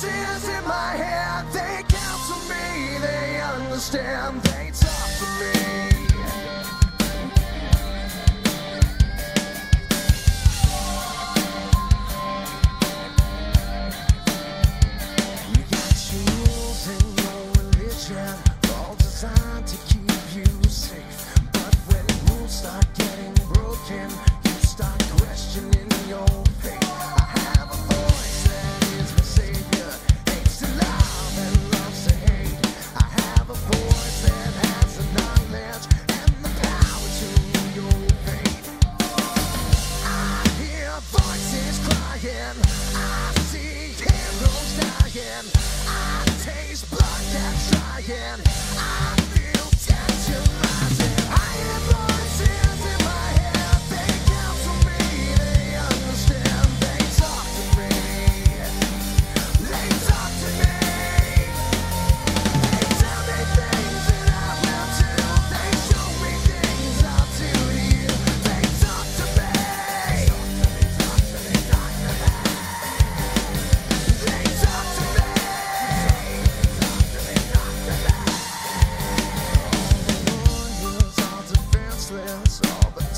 voices in my head, they count to me, they understand, they talk to me. dying. I see candles dying. I taste blood that's drying. I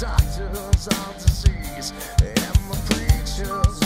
doctors of disease and the preachers.